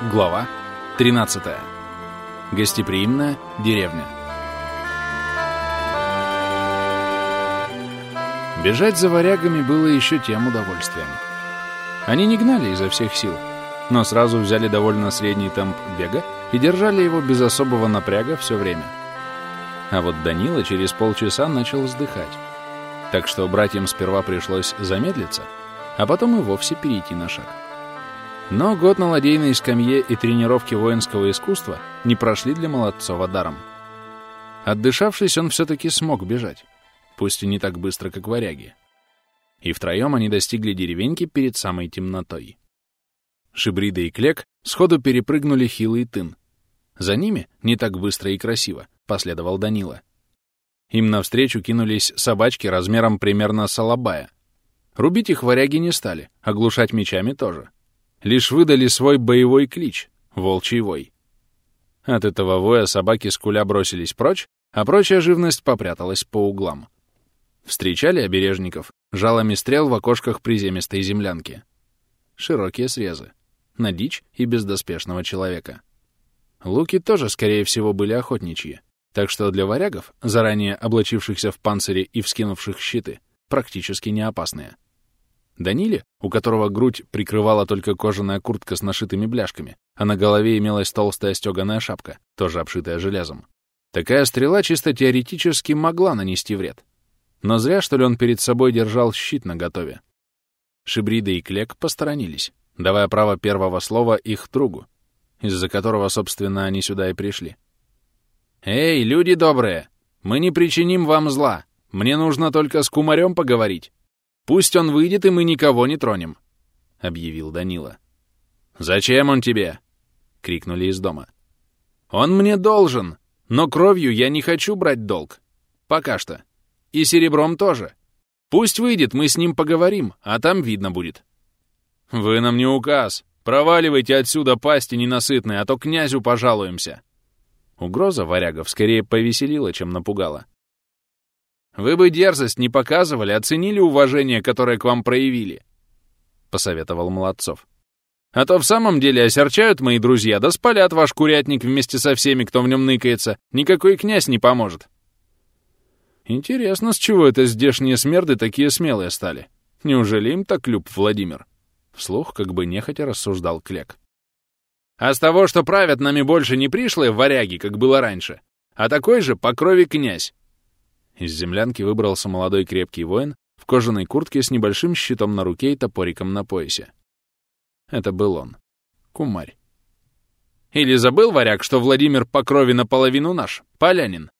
Глава 13. Гостеприимная деревня. Бежать за варягами было еще тем удовольствием. Они не гнали изо всех сил, но сразу взяли довольно средний темп бега и держали его без особого напряга все время. А вот Данила через полчаса начал вздыхать. Так что братьям сперва пришлось замедлиться, а потом и вовсе перейти на шаг. Но год на ладейной скамье и тренировки воинского искусства не прошли для Молодцова даром. Отдышавшись, он все-таки смог бежать, пусть и не так быстро, как варяги. И втроем они достигли деревеньки перед самой темнотой. Шибрида и Клек сходу перепрыгнули хилый тын. За ними, не так быстро и красиво, последовал Данила. Им навстречу кинулись собачки размером примерно с алабая. Рубить их варяги не стали, оглушать мечами тоже — лишь выдали свой боевой клич — волчий вой. От этого воя собаки с куля бросились прочь, а прочая живность попряталась по углам. Встречали обережников жалами стрел в окошках приземистой землянки. Широкие срезы. На дичь и бездоспешного человека. Луки тоже, скорее всего, были охотничьи, так что для варягов, заранее облачившихся в панцире и вскинувших щиты, практически не опасные. Даниле, у которого грудь прикрывала только кожаная куртка с нашитыми бляшками, а на голове имелась толстая стеганая шапка, тоже обшитая железом. Такая стрела чисто теоретически могла нанести вред. Но зря, что ли, он перед собой держал щит наготове. Шибрида и Клек посторонились, давая право первого слова их другу, из-за которого, собственно, они сюда и пришли. «Эй, люди добрые! Мы не причиним вам зла! Мне нужно только с кумарем поговорить!» Пусть он выйдет, и мы никого не тронем», — объявил Данила. «Зачем он тебе?» — крикнули из дома. «Он мне должен, но кровью я не хочу брать долг. Пока что. И серебром тоже. Пусть выйдет, мы с ним поговорим, а там видно будет». «Вы нам не указ. Проваливайте отсюда пасти ненасытные, а то князю пожалуемся». Угроза варягов скорее повеселила, чем напугала. Вы бы дерзость не показывали, оценили уважение, которое к вам проявили», — посоветовал Молодцов. «А то в самом деле осерчают мои друзья, да спалят ваш курятник вместе со всеми, кто в нем ныкается. Никакой князь не поможет». «Интересно, с чего это здешние смерды такие смелые стали? Неужели им так люб Владимир?» Вслух как бы нехотя рассуждал Клек. «А с того, что правят нами больше не пришлые варяги, как было раньше, а такой же по крови князь, из землянки выбрался молодой крепкий воин в кожаной куртке с небольшим щитом на руке и топориком на поясе. Это был он. Кумарь. Или забыл, варяг, что Владимир по крови наполовину наш, полянин?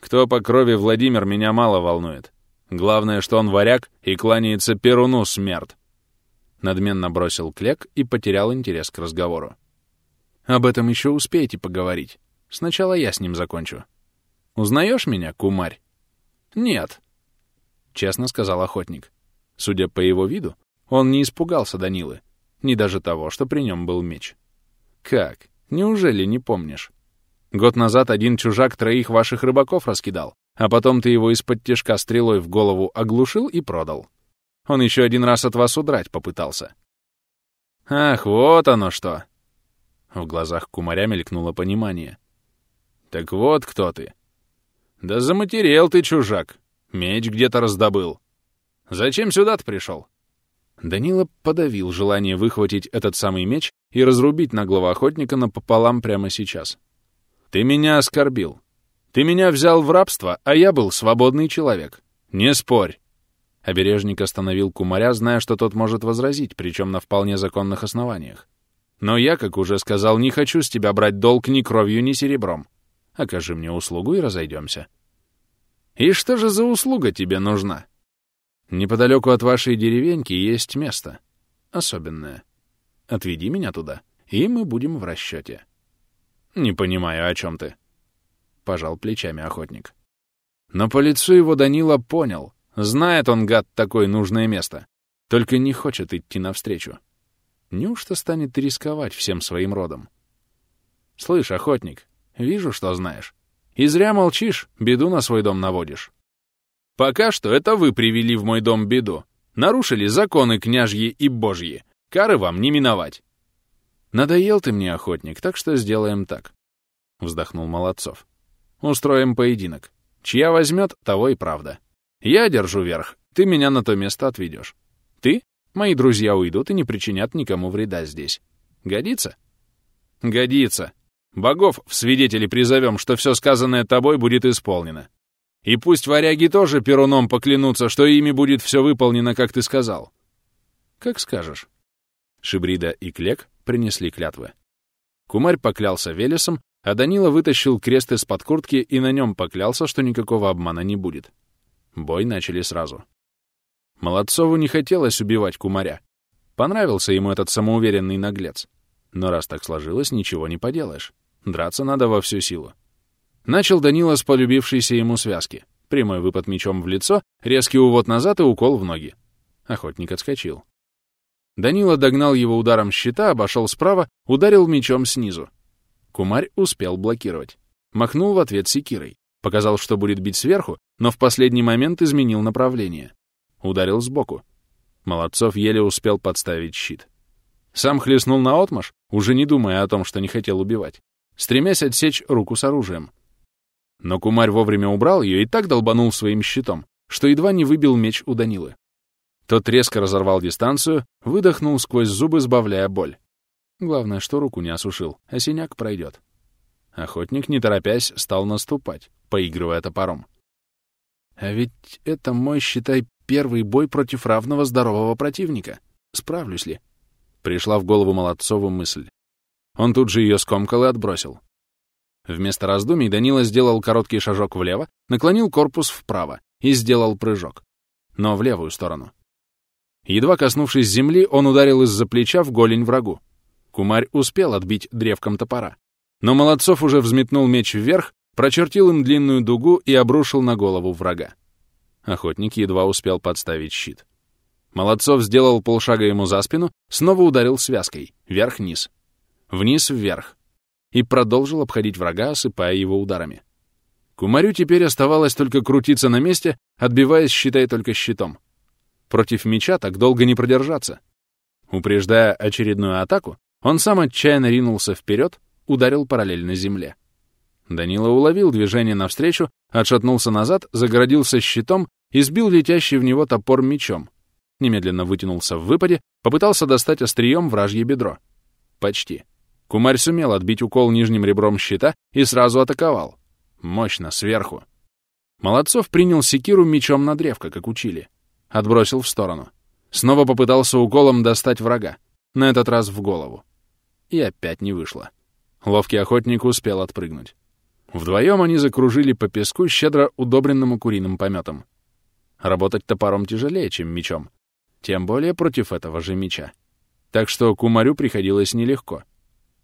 Кто по крови Владимир, меня мало волнует. Главное, что он варяг и кланяется Перуну смерть. Надменно бросил Клек и потерял интерес к разговору. Об этом еще успеете поговорить. Сначала я с ним закончу. Узнаешь меня, кумарь? «Нет», — честно сказал охотник. Судя по его виду, он не испугался Данилы, ни даже того, что при нем был меч. «Как? Неужели не помнишь? Год назад один чужак троих ваших рыбаков раскидал, а потом ты его из-под тяжка стрелой в голову оглушил и продал. Он еще один раз от вас удрать попытался». «Ах, вот оно что!» В глазах кумаря мелькнуло понимание. «Так вот кто ты. «Да заматерел ты, чужак. Меч где-то раздобыл. Зачем сюда-то пришел?» Данила подавил желание выхватить этот самый меч и разрубить наглого охотника напополам прямо сейчас. «Ты меня оскорбил. Ты меня взял в рабство, а я был свободный человек. Не спорь!» Обережник остановил кумаря, зная, что тот может возразить, причем на вполне законных основаниях. «Но я, как уже сказал, не хочу с тебя брать долг ни кровью, ни серебром. Окажи мне услугу и разойдемся. И что же за услуга тебе нужна? Неподалеку от вашей деревеньки есть место. Особенное. Отведи меня туда, и мы будем в расчете. Не понимаю, о чем ты. Пожал плечами охотник. Но по лицу его Данила понял. Знает он, гад, такое нужное место. Только не хочет идти навстречу. Неужто станет рисковать всем своим родом? Слышь, охотник, Вижу, что знаешь. И зря молчишь, беду на свой дом наводишь. Пока что это вы привели в мой дом беду. Нарушили законы княжьи и божьи. Кары вам не миновать. «Надоел ты мне, охотник, так что сделаем так», — вздохнул Молодцов. «Устроим поединок. Чья возьмет, того и правда. Я держу верх, ты меня на то место отведешь. Ты? Мои друзья уйдут и не причинят никому вреда здесь. Годится? Годится. Богов в свидетели призовем, что все сказанное тобой будет исполнено. И пусть варяги тоже перуном поклянутся, что ими будет все выполнено, как ты сказал. Как скажешь. Шибрида и Клек принесли клятвы. Кумарь поклялся Велесом, а Данила вытащил крест из-под куртки и на нем поклялся, что никакого обмана не будет. Бой начали сразу. Молодцову не хотелось убивать кумаря. Понравился ему этот самоуверенный наглец. Но раз так сложилось, ничего не поделаешь. Драться надо во всю силу. Начал Данила с полюбившейся ему связки. Прямой выпад мечом в лицо, резкий увод назад и укол в ноги. Охотник отскочил. Данила догнал его ударом щита, обошел справа, ударил мечом снизу. Кумарь успел блокировать. Махнул в ответ секирой. Показал, что будет бить сверху, но в последний момент изменил направление. Ударил сбоку. Молодцов еле успел подставить щит. Сам хлестнул наотмашь, уже не думая о том, что не хотел убивать, стремясь отсечь руку с оружием. Но кумарь вовремя убрал ее и так долбанул своим щитом, что едва не выбил меч у Данилы. Тот резко разорвал дистанцию, выдохнул сквозь зубы, сбавляя боль. Главное, что руку не осушил, а синяк пройдет. Охотник, не торопясь, стал наступать, поигрывая топором. А ведь это мой, считай, первый бой против равного здорового противника. Справлюсь ли? Пришла в голову Молодцову мысль. Он тут же ее скомкал и отбросил. Вместо раздумий Данила сделал короткий шажок влево, наклонил корпус вправо и сделал прыжок. Но в левую сторону. Едва коснувшись земли, он ударил из-за плеча в голень врагу. Кумарь успел отбить древком топора. Но Молодцов уже взметнул меч вверх, прочертил им длинную дугу и обрушил на голову врага. Охотник едва успел подставить щит. Молодцов сделал полшага ему за спину, снова ударил связкой, вверх-вниз, вниз-вверх, и продолжил обходить врага, осыпая его ударами. Кумарю теперь оставалось только крутиться на месте, отбиваясь, считай, только щитом. Против меча так долго не продержаться. Упреждая очередную атаку, он сам отчаянно ринулся вперед, ударил параллельно земле. Данила уловил движение навстречу, отшатнулся назад, загородился щитом и сбил летящий в него топор мечом. Немедленно вытянулся в выпаде, попытался достать острием вражье бедро. Почти. Кумарь сумел отбить укол нижним ребром щита и сразу атаковал. Мощно, сверху. Молодцов принял секиру мечом на древко, как учили. Отбросил в сторону. Снова попытался уколом достать врага. На этот раз в голову. И опять не вышло. Ловкий охотник успел отпрыгнуть. Вдвоем они закружили по песку, щедро удобренному куриным пометом. Работать топором тяжелее, чем мечом. Тем более против этого же меча. Так что кумарю приходилось нелегко.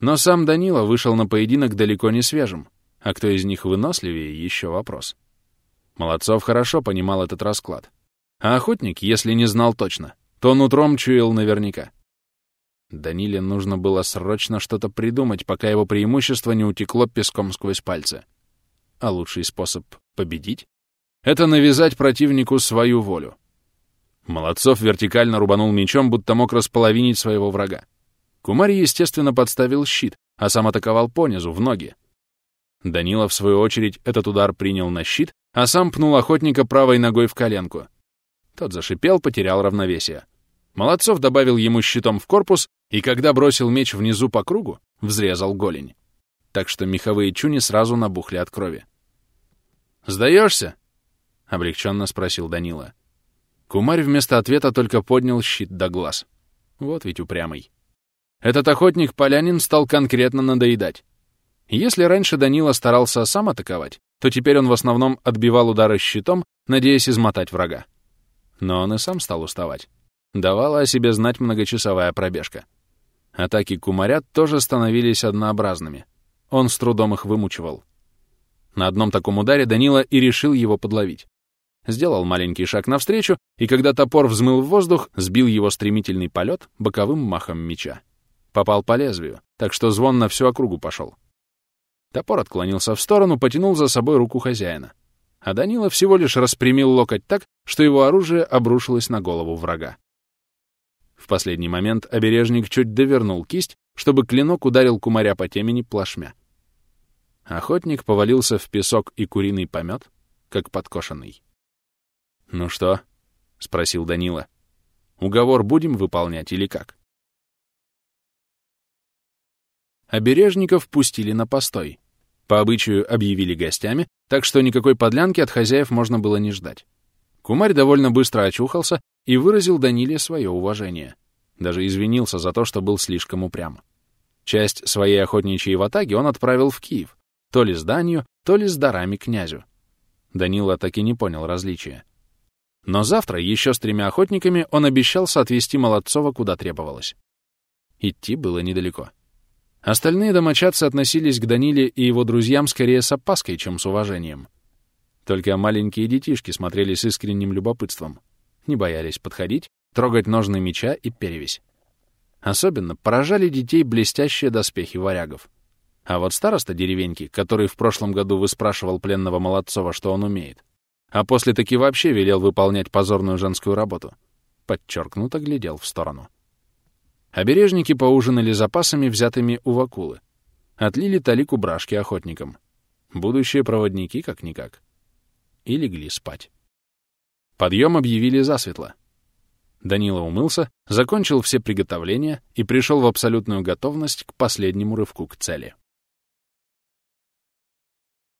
Но сам Данила вышел на поединок далеко не свежим, а кто из них выносливее — еще вопрос. Молодцов хорошо понимал этот расклад. А охотник, если не знал точно, то нутром чуял наверняка. Даниле нужно было срочно что-то придумать, пока его преимущество не утекло песком сквозь пальцы. А лучший способ победить — это навязать противнику свою волю. Молодцов вертикально рубанул мечом, будто мог располовинить своего врага. Кумарь, естественно, подставил щит, а сам атаковал понизу, в ноги. Данила, в свою очередь, этот удар принял на щит, а сам пнул охотника правой ногой в коленку. Тот зашипел, потерял равновесие. Молодцов добавил ему щитом в корпус, и когда бросил меч внизу по кругу, взрезал голень. Так что меховые чуни сразу набухли от крови. «Сдаешься?» — облегченно спросил Данила. Кумарь вместо ответа только поднял щит до глаз. Вот ведь упрямый. Этот охотник-полянин стал конкретно надоедать. Если раньше Данила старался сам атаковать, то теперь он в основном отбивал удары щитом, надеясь измотать врага. Но он и сам стал уставать. Давала о себе знать многочасовая пробежка. Атаки кумаря тоже становились однообразными. Он с трудом их вымучивал. На одном таком ударе Данила и решил его подловить. Сделал маленький шаг навстречу, и когда топор взмыл в воздух, сбил его стремительный полет боковым махом меча. Попал по лезвию, так что звон на всю округу пошел. Топор отклонился в сторону, потянул за собой руку хозяина. А Данила всего лишь распрямил локоть так, что его оружие обрушилось на голову врага. В последний момент обережник чуть довернул кисть, чтобы клинок ударил кумаря по темени плашмя. Охотник повалился в песок и куриный помет, как подкошенный. «Ну что?» — спросил Данила. «Уговор будем выполнять или как?» Обережников пустили на постой. По обычаю объявили гостями, так что никакой подлянки от хозяев можно было не ждать. Кумарь довольно быстро очухался и выразил Даниле свое уважение. Даже извинился за то, что был слишком упрям. Часть своей охотничьей ватаги он отправил в Киев, то ли с данью, то ли с дарами князю. Данила так и не понял различия. Но завтра еще с тремя охотниками он обещался отвезти Молодцова куда требовалось. Идти было недалеко. Остальные домочадцы относились к Даниле и его друзьям скорее с опаской, чем с уважением. Только маленькие детишки смотрели с искренним любопытством. Не боялись подходить, трогать ножны меча и перевесь. Особенно поражали детей блестящие доспехи варягов. А вот староста деревеньки, который в прошлом году выспрашивал пленного Молодцова, что он умеет, а после таки вообще велел выполнять позорную женскую работу, подчеркнуто глядел в сторону. Обережники поужинали запасами, взятыми у Вакулы. Отлили талику брашки охотникам. Будущие проводники как-никак. И легли спать. Подъем объявили засветло. Данила умылся, закончил все приготовления и пришел в абсолютную готовность к последнему рывку к цели.